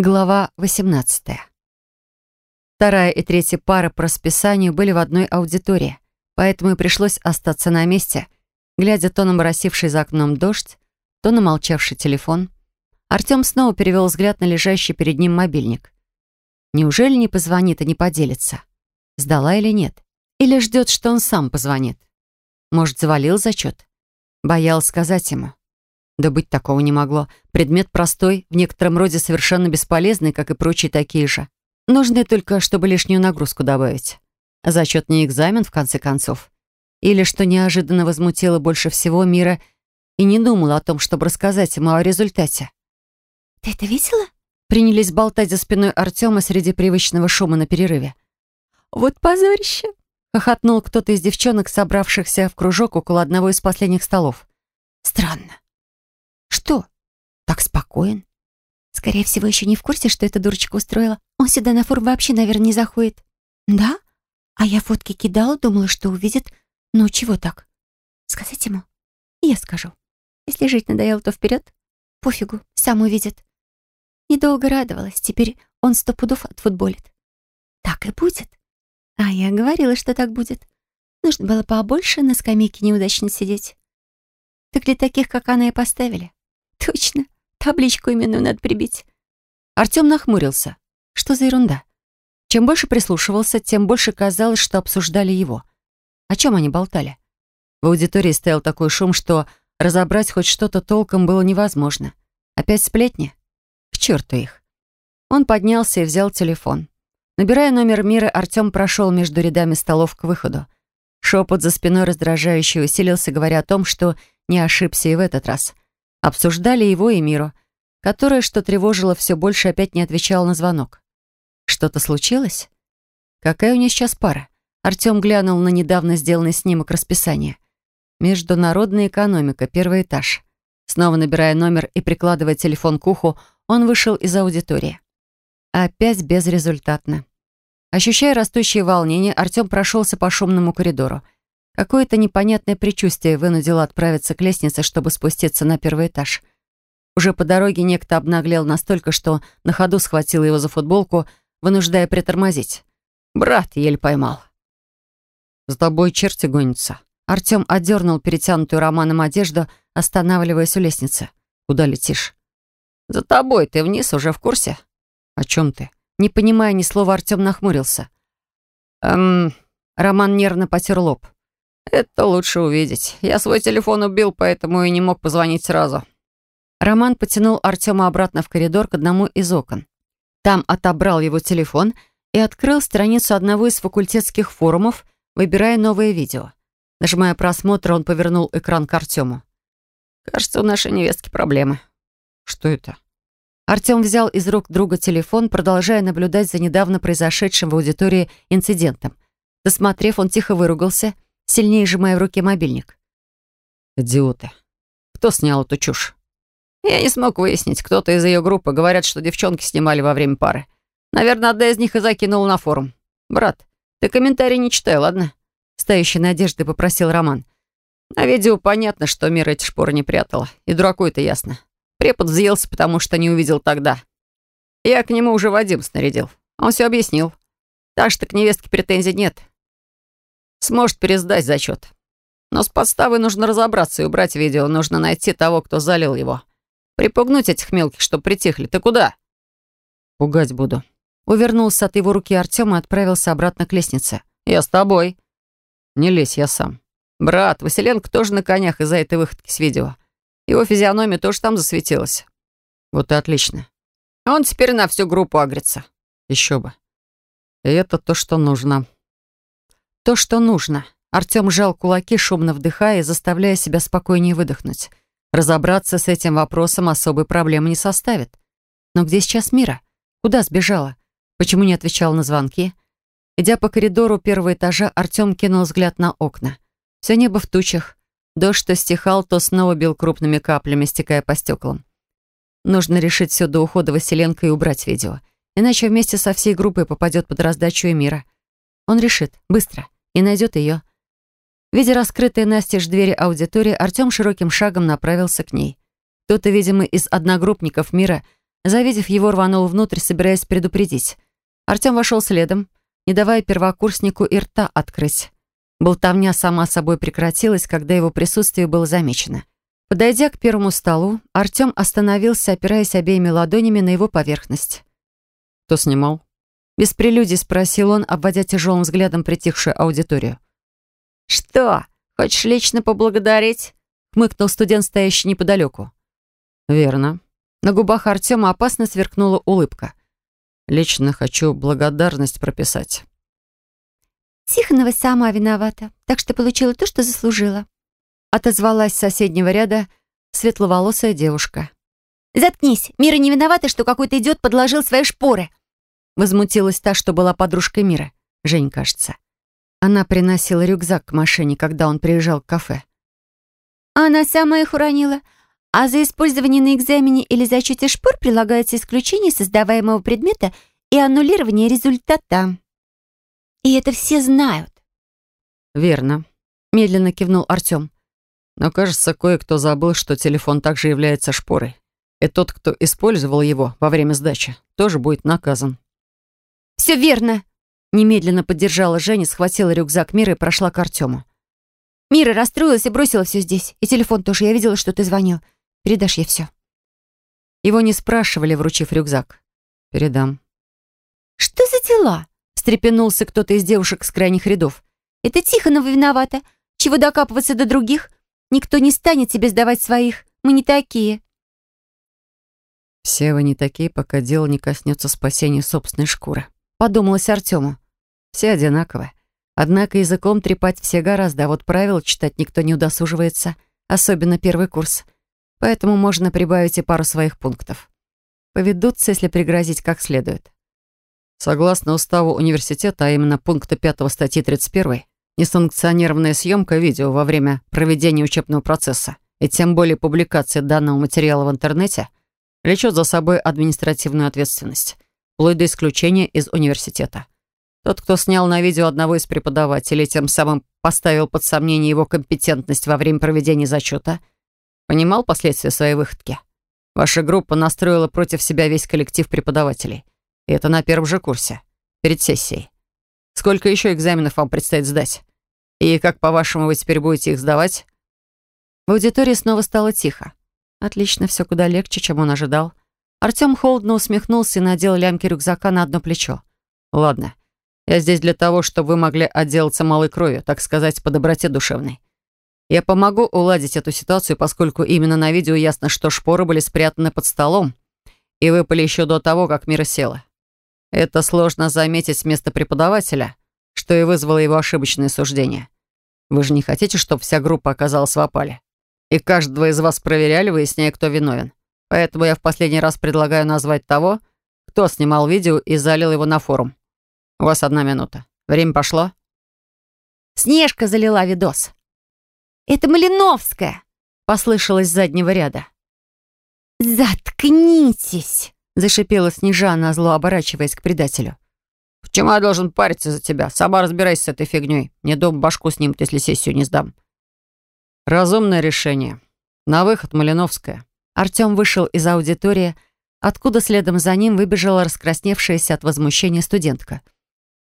Глава 18. Вторая и третья пара по расписанию были в одной аудитории, поэтому и пришлось остаться на месте, глядя то на моросивший за окном дождь, то на молчавший телефон. Артем снова перевел взгляд на лежащий перед ним мобильник. Неужели не позвонит и не поделится? Сдала или нет? Или ждет, что он сам позвонит? Может, завалил зачет? Боялась сказать ему. Да быть такого не могло. Предмет простой, в некотором роде совершенно бесполезный, как и прочие такие же. Нужно только, чтобы лишнюю нагрузку добавить. Зачет не экзамен, в конце концов. Или, что неожиданно возмутило больше всего мира, и не думала о том, чтобы рассказать ему о результате. «Ты это видела?» Принялись болтать за спиной Артема среди привычного шума на перерыве. «Вот позорище!» — хохотнул кто-то из девчонок, собравшихся в кружок около одного из последних столов. «Странно. «Что? Так спокоен?» «Скорее всего, еще не в курсе, что эта дурочка устроила. Он сюда на фор вообще, наверное, не заходит». «Да? А я фотки кидала, думала, что увидит. Ну, чего так? Сказать ему?» «Я скажу. Если жить надоело, то вперед. Пофигу, сам увидит». Недолго радовалась. Теперь он сто пудов отфутболит. «Так и будет». «А я говорила, что так будет. Нужно было побольше на скамейке неудачно сидеть». «Так для таких, как она, и поставили». Точно. Табличку именную надо прибить. Артем нахмурился. Что за ерунда? Чем больше прислушивался, тем больше казалось, что обсуждали его. О чем они болтали? В аудитории стоял такой шум, что разобрать хоть что-то толком было невозможно. Опять сплетни? К черту их. Он поднялся и взял телефон. Набирая номер Мира, Артем прошел между рядами столов к выходу. Шепот за спиной раздражающе усилился, говоря о том, что не ошибся и в этот раз — Обсуждали его и Миру, которая, что тревожило все больше, опять не отвечала на звонок. Что-то случилось? Какая у нее сейчас пара? Артем глянул на недавно сделанный снимок расписания. Международная экономика, первый этаж. Снова набирая номер и прикладывая телефон к уху, он вышел из аудитории. Опять безрезультатно. Ощущая растущее волнение, Артем прошелся по шумному коридору — Какое-то непонятное предчувствие вынудило отправиться к лестнице, чтобы спуститься на первый этаж. Уже по дороге некто обнаглел настолько, что на ходу схватил его за футболку, вынуждая притормозить. «Брат еле поймал». «За тобой черти гонятся». Артем отдернул перетянутую романом одежду, останавливаясь у лестницы. «Куда летишь?» «За тобой. Ты вниз, уже в курсе?» «О чем ты?» Не понимая ни слова, Артем нахмурился. «Эм...» Роман нервно потер лоб. «Это лучше увидеть. Я свой телефон убил, поэтому и не мог позвонить сразу». Роман потянул Артема обратно в коридор к одному из окон. Там отобрал его телефон и открыл страницу одного из факультетских форумов, выбирая новое видео. Нажимая просмотр, он повернул экран к Артему. «Кажется, у нашей невестки проблемы». «Что это?» Артем взял из рук друга телефон, продолжая наблюдать за недавно произошедшим в аудитории инцидентом. Досмотрев, он тихо выругался — сильнее сжимая в руке мобильник. «Идиоты. Кто снял эту чушь?» «Я не смог выяснить. Кто-то из ее группы. Говорят, что девчонки снимали во время пары. Наверное, одна из них и закинула на форум. Брат, ты комментарий не читай, ладно?» Стоящей надеждой попросил Роман. На видео понятно, что Мира эти шпоры не прятала. И дураку это ясно. Препод взъелся, потому что не увидел тогда. Я к нему уже Вадим снарядил. Он все объяснил. Так что к невестке претензий нет. Сможет пересдать зачет. Но с подставой нужно разобраться и убрать видео. Нужно найти того, кто залил его. Припугнуть этих мелких, чтоб притихли. Ты куда? Пугать буду. Увернулся от его руки Артем и отправился обратно к лестнице. Я с тобой. Не лезь, я сам. Брат, Василенко тоже на конях из-за этой выходки с видео. Его физиономия тоже там засветилась. Вот и отлично. Он теперь на всю группу агрится. Еще бы. И это то, что нужно. То, что нужно. Артем сжал кулаки, шумно вдыхая, заставляя себя спокойнее выдохнуть. Разобраться с этим вопросом особой проблемы не составит. Но где сейчас Мира? Куда сбежала? Почему не отвечала на звонки? Идя по коридору первого этажа, Артем кинул взгляд на окна. Все небо в тучах. Дождь то стихал, то снова бил крупными каплями, стекая по стеклам. Нужно решить все до ухода Василенко и убрать видео. Иначе вместе со всей группой попадет под раздачу Эмира. Он решит. Быстро и найдет ее. Видя раскрытые настежь двери аудитории, Артем широким шагом направился к ней. Кто-то, видимо, из одногруппников мира Завидев его, рванул внутрь, собираясь предупредить. Артем вошел следом, не давая первокурснику и рта открыть. Болтовня сама собой прекратилась, когда его присутствие было замечено. Подойдя к первому столу, Артем остановился, опираясь обеими ладонями на его поверхность. «Кто снимал?» Без прелюдий спросил он, обводя тяжелым взглядом притихшую аудиторию. «Что, хочешь лично поблагодарить?» хмыкнул студент, стоящий неподалеку. «Верно». На губах Артема опасно сверкнула улыбка. «Лично хочу благодарность прописать». «Тихонова сама виновата, так что получила то, что заслужила», отозвалась с соседнего ряда светловолосая девушка. «Заткнись! Мира не виновата, что какой-то идиот подложил свои шпоры!» Возмутилась та, что была подружкой Мира. Жень, кажется. Она приносила рюкзак к машине, когда он приезжал к кафе. Она сама их уронила. А за использование на экзамене или зачете шпор прилагается исключение создаваемого предмета и аннулирование результата. И это все знают. «Верно», — медленно кивнул Артем. «Но, кажется, кое-кто забыл, что телефон также является шпорой. И тот, кто использовал его во время сдачи, тоже будет наказан». «Все верно», — немедленно поддержала Женя, схватила рюкзак Мира и прошла к Артему. Мира расстроилась и бросила все здесь. И телефон тоже. Я видела, что ты звонил. Передашь ей все. Его не спрашивали, вручив рюкзак. Передам. Что за дела? Встрепенулся кто-то из девушек с крайних рядов. Это Тихонова виновата. Чего докапываться до других? Никто не станет тебе сдавать своих. Мы не такие. Все вы не такие, пока дело не коснется спасения собственной шкуры. Подумалось Артему. Все одинаковые. Однако языком трепать все гораздо, а вот правил читать никто не удосуживается, особенно первый курс. Поэтому можно прибавить и пару своих пунктов. Поведутся, если пригрозить как следует. Согласно уставу университета, а именно пункта 5 статьи 31, несанкционированная съемка видео во время проведения учебного процесса и тем более публикация данного материала в интернете влечет за собой административную ответственность, вплоть до исключения из университета. Тот, кто снял на видео одного из преподавателей, тем самым поставил под сомнение его компетентность во время проведения зачета, понимал последствия своей выходки. Ваша группа настроила против себя весь коллектив преподавателей. И это на первом же курсе, перед сессией. Сколько еще экзаменов вам предстоит сдать? И как, по-вашему, вы теперь будете их сдавать? В аудитории снова стало тихо. Отлично, все куда легче, чем он ожидал. Артем холодно усмехнулся и надел лямки рюкзака на одно плечо. Ладно, я здесь для того, чтобы вы могли отделаться малой кровью, так сказать, по доброте душевной. Я помогу уладить эту ситуацию, поскольку именно на видео ясно, что шпоры были спрятаны под столом и выпали еще до того, как Мира села. Это сложно заметить с места преподавателя, что и вызвало его ошибочное суждение. Вы же не хотите, чтобы вся группа оказалась в опале? И каждого из вас проверяли, выясняя, кто виновен. Поэтому я в последний раз предлагаю назвать того, кто снимал видео и залил его на форум. У вас одна минута. Время пошло?» Снежка залила видос. «Это Малиновская!» — послышалось с заднего ряда. «Заткнитесь!» — зашипела Снежана, зло оборачиваясь к предателю. «Почему я должен париться за тебя? Сама разбирайся с этой фигней. Не дом башку снимут, если сессию не сдам». Разумное решение. На выход Малиновская. Артем вышел из аудитории, откуда следом за ним выбежала раскрасневшаяся от возмущения студентка —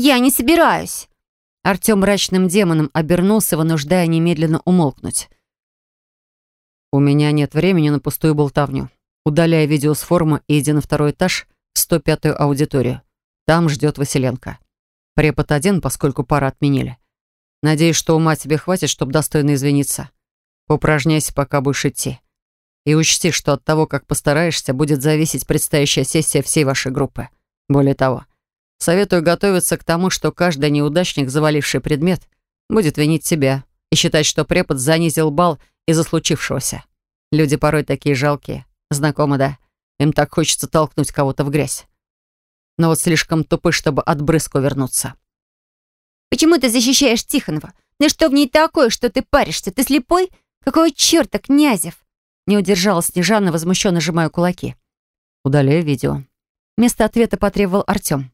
«Я не собираюсь!» Артем мрачным демоном обернулся, вынуждая немедленно умолкнуть. «У меня нет времени на пустую болтовню. Удаляя видео с форума и иди на второй этаж в 105-ю аудиторию. Там ждет Василенко. Препод один, поскольку пара отменили. Надеюсь, что ума тебе хватит, чтобы достойно извиниться. Поупражняйся, пока будешь идти. И учти, что от того, как постараешься, будет зависеть предстоящая сессия всей вашей группы. Более того, Советую готовиться к тому, что каждый неудачник, заваливший предмет, будет винить себя и считать, что препод занизил бал из-за случившегося. Люди порой такие жалкие. Знакомы, да? Им так хочется толкнуть кого-то в грязь. Но вот слишком тупы, чтобы от брызку вернуться. «Почему ты защищаешь Тихонова? Ну что в ней такое, что ты паришься? Ты слепой? Какого черта, Князев?» Не удержалась Снежана, возмущенно сжимая кулаки. «Удаляю видео». Вместо ответа потребовал Артем.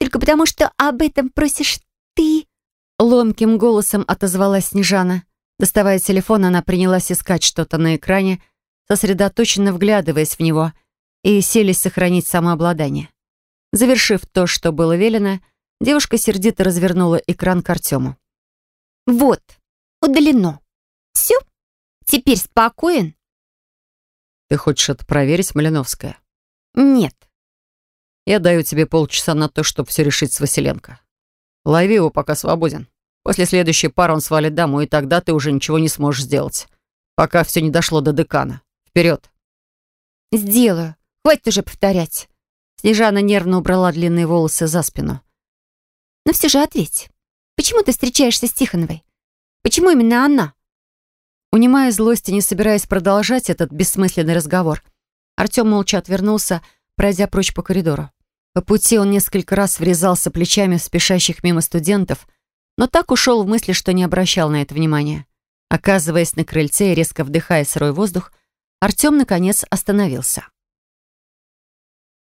Только потому, что об этом просишь ты?» Ломким голосом отозвалась Снежана. Доставая телефон, она принялась искать что-то на экране, сосредоточенно вглядываясь в него. и селись сохранить самообладание. Завершив то, что было велено, девушка сердито развернула экран к Артему. «Вот, удалено. Все? Теперь спокоен?» «Ты хочешь это проверить, Малиновская?» «Нет». «Я даю тебе полчаса на то, чтобы все решить с Василенко. Лови его, пока свободен. После следующей пары он свалит домой, и тогда ты уже ничего не сможешь сделать. Пока все не дошло до декана. Вперед!» «Сделаю. Хватит уже повторять». Снежана нервно убрала длинные волосы за спину. «Но все же ответь. Почему ты встречаешься с Тихоновой? Почему именно она?» Унимая злость и не собираясь продолжать этот бессмысленный разговор, Артем молча отвернулся, пройдя прочь по коридору. По пути он несколько раз врезался плечами в спешащих мимо студентов, но так ушел в мысли, что не обращал на это внимания. Оказываясь на крыльце и резко вдыхая сырой воздух, Артем, наконец, остановился.